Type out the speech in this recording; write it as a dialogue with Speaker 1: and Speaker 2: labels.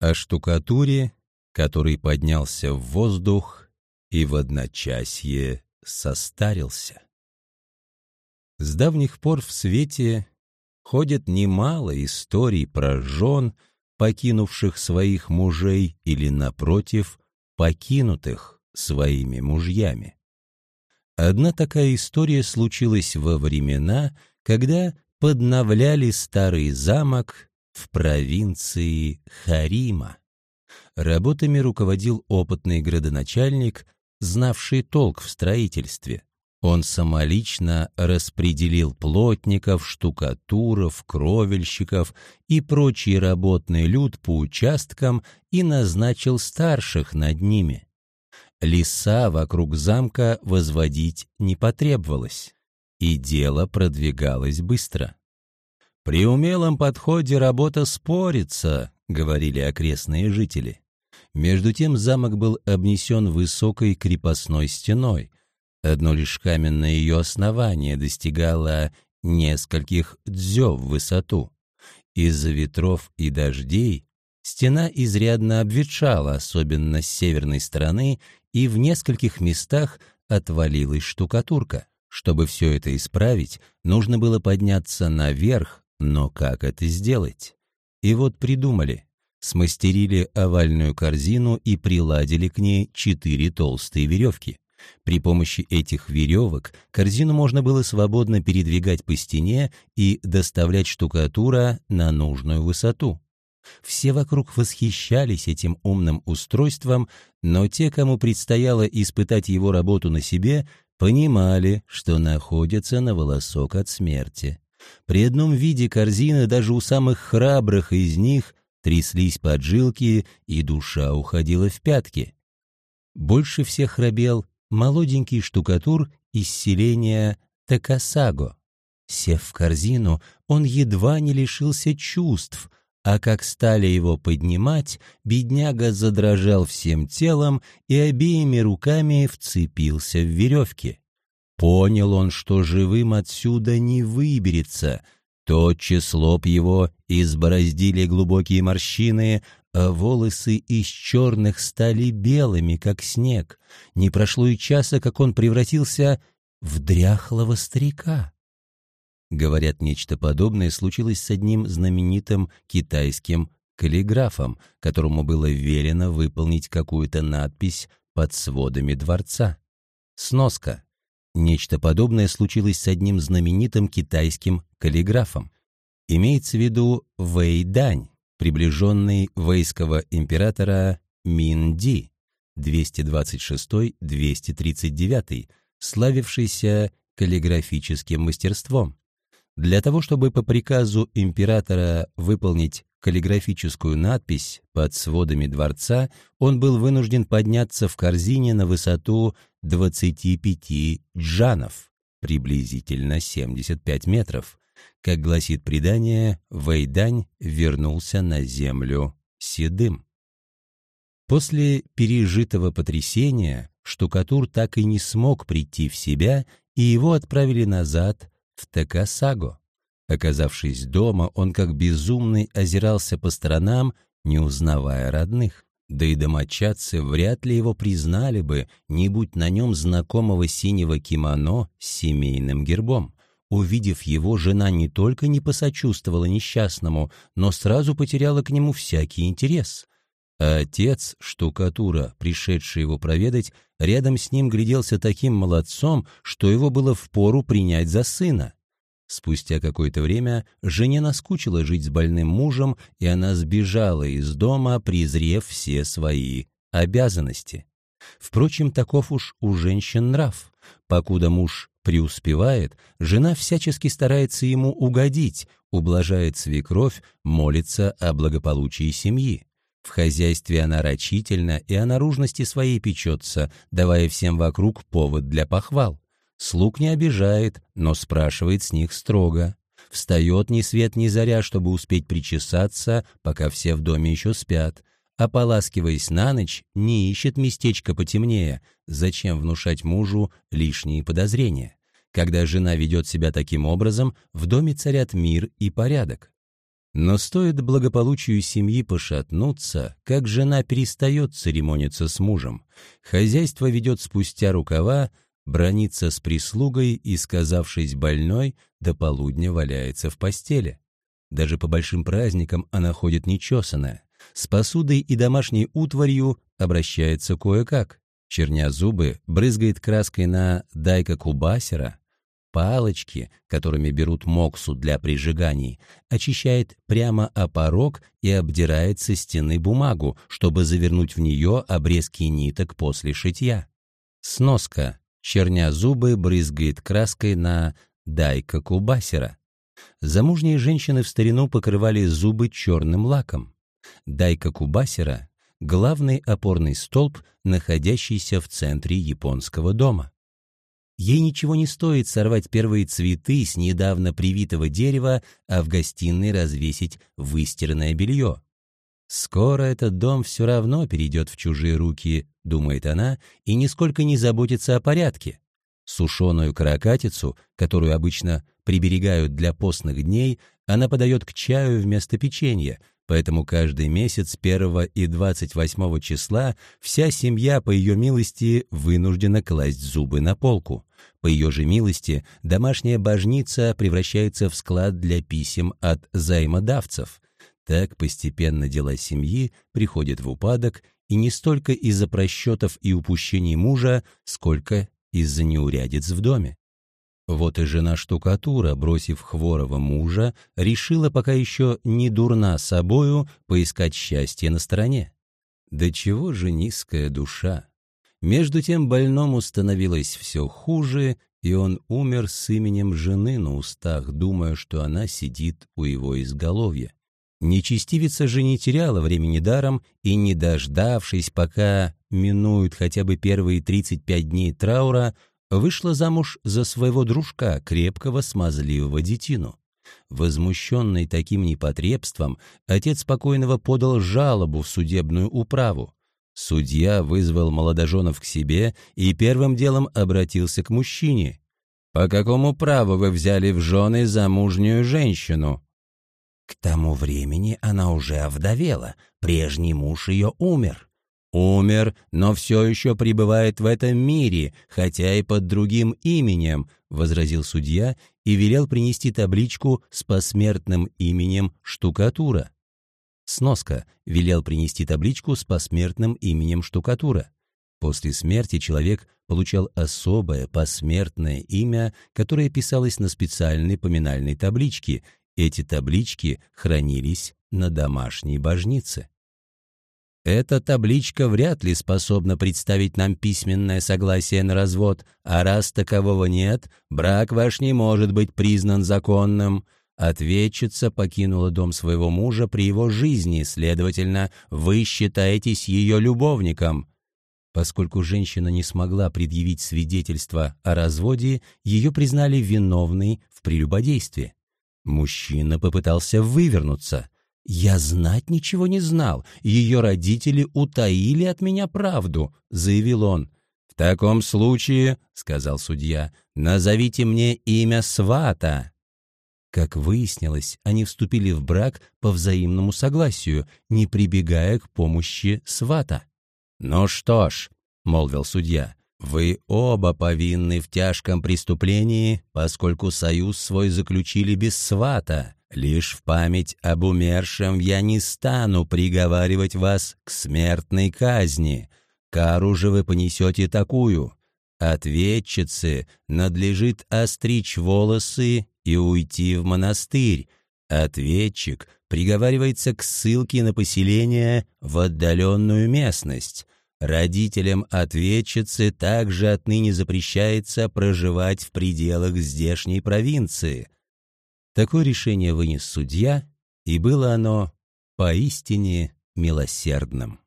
Speaker 1: о штукатуре, который поднялся в воздух и в одночасье состарился. С давних пор в свете ходят немало историй про жен, покинувших своих мужей или, напротив, покинутых своими мужьями. Одна такая история случилась во времена, когда подновляли старый замок в провинции Харима. Работами руководил опытный градоначальник, знавший толк в строительстве. Он самолично распределил плотников, штукатуров, кровельщиков и прочий работный люд по участкам и назначил старших над ними. Леса вокруг замка возводить не потребовалось, и дело продвигалось быстро. «При умелом подходе работа спорится», — говорили окрестные жители. Между тем замок был обнесен высокой крепостной стеной. Одно лишь каменное ее основание достигало нескольких дзё в высоту. Из-за ветров и дождей стена изрядно обветшала, особенно с северной стороны, и в нескольких местах отвалилась штукатурка. Чтобы все это исправить, нужно было подняться наверх, но как это сделать? И вот придумали. Смастерили овальную корзину и приладили к ней четыре толстые веревки. При помощи этих веревок корзину можно было свободно передвигать по стене и доставлять штукатура на нужную высоту. Все вокруг восхищались этим умным устройством, но те, кому предстояло испытать его работу на себе, понимали, что находятся на волосок от смерти. При одном виде корзины даже у самых храбрых из них тряслись поджилки, и душа уходила в пятки. Больше всех храбел молоденький штукатур из селения Такасаго. Сев в корзину, он едва не лишился чувств, а как стали его поднимать, бедняга задрожал всем телом и обеими руками вцепился в веревки. Понял он, что живым отсюда не выберется. Тотчас лоб его избороздили глубокие морщины, а волосы из черных стали белыми, как снег. Не прошло и часа, как он превратился в дряхлого старика. Говорят, нечто подобное случилось с одним знаменитым китайским каллиграфом, которому было велено выполнить какую-то надпись под сводами дворца. Сноска. Нечто подобное случилось с одним знаменитым китайским каллиграфом. Имеется в виду Вэй Дань, приближенный вейского императора Минди 226-239, славившийся каллиграфическим мастерством. Для того, чтобы по приказу императора выполнить каллиграфическую надпись под сводами дворца, он был вынужден подняться в корзине на высоту 25 джанов, приблизительно 75 метров. Как гласит предание, Вэйдань вернулся на землю седым. После пережитого потрясения штукатур так и не смог прийти в себя, и его отправили назад в Такасаго. Оказавшись дома, он как безумный озирался по сторонам, не узнавая родных. Да и домочадцы вряд ли его признали бы, не будь на нем знакомого синего кимоно с семейным гербом. Увидев его, жена не только не посочувствовала несчастному, но сразу потеряла к нему всякий интерес. А отец, штукатура, пришедший его проведать, рядом с ним гляделся таким молодцом, что его было впору принять за сына. Спустя какое-то время жене наскучило жить с больным мужем, и она сбежала из дома, презрев все свои обязанности. Впрочем, таков уж у женщин нрав. Покуда муж преуспевает, жена всячески старается ему угодить, ублажает свекровь, молится о благополучии семьи. В хозяйстве она рачительна и о наружности своей печется, давая всем вокруг повод для похвал. Слуг не обижает, но спрашивает с них строго. Встает ни свет ни заря, чтобы успеть причесаться, пока все в доме еще спят. Ополаскиваясь на ночь, не ищет местечко потемнее. Зачем внушать мужу лишние подозрения? Когда жена ведет себя таким образом, в доме царят мир и порядок. Но стоит благополучию семьи пошатнуться, как жена перестает церемониться с мужем. Хозяйство ведет спустя рукава, бронится с прислугой и, сказавшись больной, до полудня валяется в постели. Даже по большим праздникам она ходит нечесанная. С посудой и домашней утварью обращается кое-как. Черня зубы, брызгает краской на дайка кубасера, палочки, которыми берут моксу для прижиганий, очищает прямо о порог и обдирает со стены бумагу, чтобы завернуть в нее обрезки ниток после шитья. Сноска. Черня зубы брызгает краской на дайка кубасера. Замужние женщины в старину покрывали зубы черным лаком. Дайка кубасера — главный опорный столб, находящийся в центре японского дома. Ей ничего не стоит сорвать первые цветы с недавно привитого дерева, а в гостиной развесить выстиранное белье. «Скоро этот дом все равно перейдет в чужие руки», — думает она, и нисколько не заботится о порядке. Сушеную каракатицу, которую обычно приберегают для постных дней, она подает к чаю вместо печенья, поэтому каждый месяц 1 и 28 числа вся семья, по ее милости, вынуждена класть зубы на полку. По ее же милости, домашняя божница превращается в склад для писем от займодавцев. Так постепенно дела семьи приходят в упадок, и не столько из-за просчетов и упущений мужа, сколько из-за неурядиц в доме. Вот и жена штукатура, бросив хворого мужа, решила пока еще не дурна собою поискать счастье на стороне. Да чего же низкая душа! Между тем больному становилось все хуже, и он умер с именем жены на устах, думая, что она сидит у его изголовья. Нечестивица же не теряла времени даром и, не дождавшись, пока минуют хотя бы первые 35 дней траура, вышла замуж за своего дружка, крепкого смазливого детину. Возмущенный таким непотребством, отец покойного подал жалобу в судебную управу. Судья вызвал молодоженов к себе и первым делом обратился к мужчине. «По какому праву вы взяли в жены замужнюю женщину?»
Speaker 2: К тому времени она уже овдовела, прежний муж ее умер.
Speaker 1: Умер, но все еще пребывает в этом мире, хотя и под другим именем, возразил судья и велел принести табличку с посмертным именем штукатура. Сноска велел принести табличку с посмертным именем штукатура. После смерти человек получал особое посмертное имя, которое писалось на специальной поминальной табличке. Эти таблички хранились на домашней божнице. Эта табличка вряд ли способна представить нам письменное согласие на развод, а раз такового нет, брак ваш не может быть признан законным. Ответчица покинула дом своего мужа при его жизни, следовательно, вы считаетесь ее любовником. Поскольку женщина не смогла предъявить свидетельство о разводе, ее признали виновной в прелюбодействе. Мужчина попытался вывернуться — «Я знать ничего не знал. Ее родители утаили от меня правду», — заявил он. «В таком случае», — сказал судья, — «назовите мне имя свата». Как выяснилось, они вступили в брак по взаимному согласию, не прибегая к помощи свата. «Ну что ж», — молвил судья, — «вы оба повинны в тяжком преступлении, поскольку союз свой заключили без свата. Лишь в память об умершем я не стану приговаривать вас к смертной казни. Кару же вы понесете такую. Ответчице надлежит остричь волосы и уйти в монастырь. Ответчик приговаривается к ссылке на поселение в отдаленную местность. Родителям ответчицы также отныне запрещается проживать в пределах здешней провинции. Такое решение вынес судья, и было оно поистине милосердным.